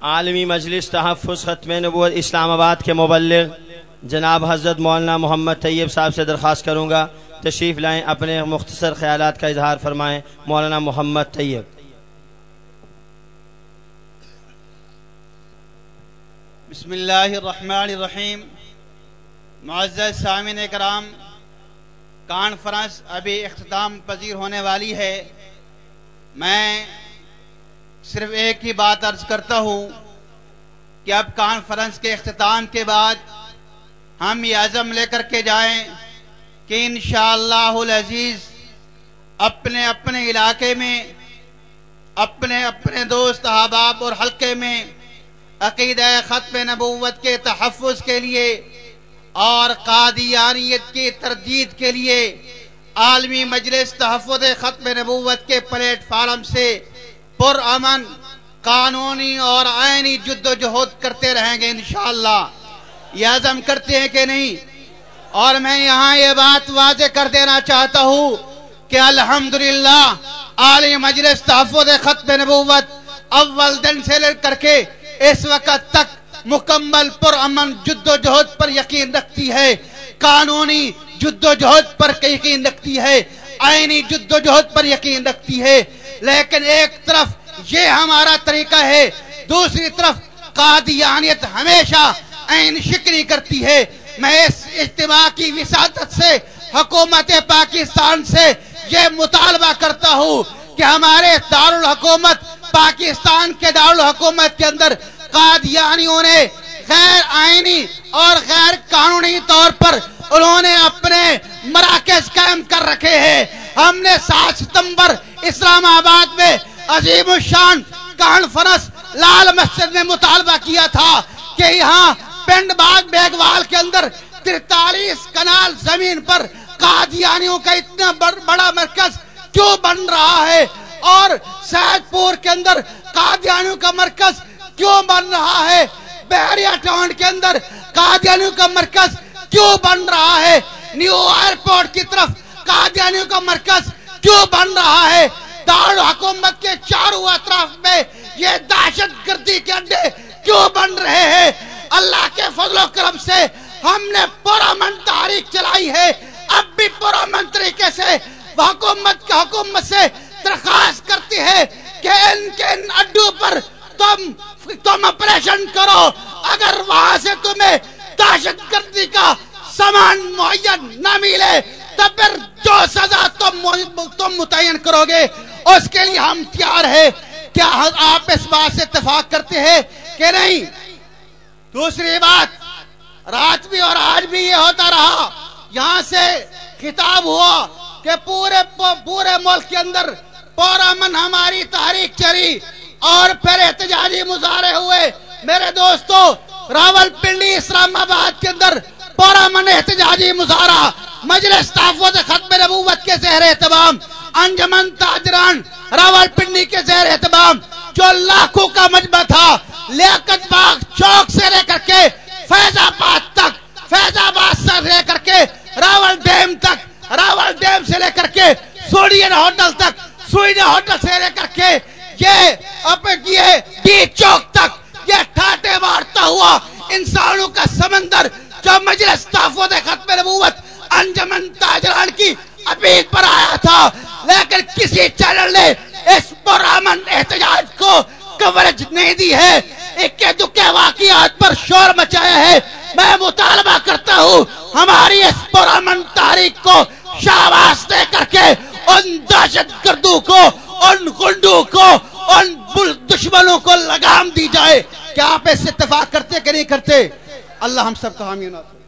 عالمی مجلس تحفظ ختم نبوت اسلام آباد کے مبلغ جناب حضرت مولانا محمد طیب صاحب سے درخواست کروں گا، تشریف لائیں، اپنے مختصر خیالات کا اظہار فرمائیں، مولانا محمد طیب۔ بسم اللہ الرحمن الرحیم۔ معزز سامعین کرام کانفرنس ابھی اختتام پذیر ہونے والی ہے۔ میں صرف ایک ہی بات عرض کرتا ہوں کہ اب کانفرنس کے اختتام کے بعد ہم یہ عزم لے کر کے جائیں کہ انشاءاللہ العزیز اپنے اپنے علاقے میں، اپنے اپنے دوست احباب اور حلقے میں عقیدہ ختم نبوت کے تحفظ کے لیے اور قادیانیت کی تردید کے لیے عالمی مجلس تحفظ ختم نبوت کے پلیٹ فارم سے پر امن، قانونی اور آئینی جد و جہد کرتے رہیں گے انشاءاللہ۔ یہ عزم کرتے ہیں کہ نہیں؟ اور میں یہاں یہ بات واضح کر دینا چاہتا ہوں کہ الحمدللہ عالمی مجلس تحفظ ختم نبوت اول دن سے لے کر کے اس وقت تک مکمل پر امن، جد و جہد پر یقین رکھتی ہے، قانونی جد و جہد پر یقین رکھتی ہے، آئینی جد و جہد پر یقین رکھتی ہے۔ لیکن ایک طرف یہ ہمارا طریقہ ہے، دوسری طرف قادیانیت ہمیشہ عین شکری کرتی ہے۔ میں اس اجتماع کی وساطت سے، حکومت پاکستان سے یہ مطالبہ کرتا ہوں کہ ہمارے دارالحکومت پاکستان کے دارالحکومت کے اندر قادیانیوں نے غیر آئینی اور غیر قانونی طور پر انہوں نے اپنے مراکز قائم کر رکھے ہیں۔ ہم نے سات ستمبر اسلام آباد میں عظیم الشان کانفرنس لال مسجد میں مطالبہ کیا تھا کہ یہاں پنڈ باغ بیگوال کے اندر ترتالیس کنال زمین پر قادیانیوں کا اتنا بڑا مرکز کیوں بن رہا ہے اور سید پور کے اندر قادیانیوں کا مرکز کیوں بن رہا ہے؟ بحریہ ٹاؤن کے اندر قادیانیوں کا مرکز کیوں بن رہا ہے؟ نیو ایئرپورٹ کی طرف قادیانیوں کا مرکز کیوں بن رہا ہے؟ دار حکومت کے چاروں اطراف میں یہ دہشت گردی کے اڈے کیوں بن رہے ہیں؟ اللہ کے فضل و کرم سے ہم نے پرامن تاریخ چلائی ہے۔ اب بھی پرامن طریقے سے حکومت کے حکومت سے درخواست کرتی ہے کہ ان کے ان اڈوں پر تم تم اپریشن کرو۔ اگر وہاں سے تمہیں دہشت گردی کا سامان معین نہ ملے تو پھر جو سزا تم تم متعین کرو گے، اس کے لیے ہم تیار ہے کیا آپ اس بات سے اتفاق کرتے ہیں کہ نہیں؟ دوسری بات، رات بھی اور آج بھی یہ ہوتا رہا۔ یہاں سے خطاب ہوا کہ پورے پورے ملک کے اندر پورا من ہماری تحریک چری اور پھر احتجاجی مظاہرے ہوئے۔ میرے دوستو راول پنڈی اسلام آباد کے اندر پورا من احتجاجی مظاہرہ مجلس تحفظ ختم نبوت کے زہر اہتمام، انجمن تاجران راول پنڈی کے زہر اہتمام، جو لاکھوں کا مجمع تھا، لیاقت باغ چوک سے لے کر کے فیض آباد تک، فیض آباد سے لے کر کے راول ڈیم تک، راول ڈیم سے لے کر کے سوڈین ہوٹل تک سوئن ہوٹل سے لے کر کے یہ اپنے یہ ڈی چوک تک، یہ ٹھاٹے مارتا ہوا انسانوں کا سمندر، جو مجلس تحفظ تاجران کی اپیل پر آیا تھا، لیکن کسی چینل نے اس پرامن احتجاج کو کوریج نہیں دی ہے۔ اکے دکے واقعات پر شور مچایا ہے۔ میں مطالبہ کرتا ہوں، ہماری اس پرامن تاریخ کو شاباس دے کر کے ان دہشت گردوں کو، ان گنڈوں کو، ان دشمنوں کو لگام دی جائے۔ کیا آپ اس اتفاق کرتے کہ نہیں کرتے؟ اللہ ہم سب کا حامی نہ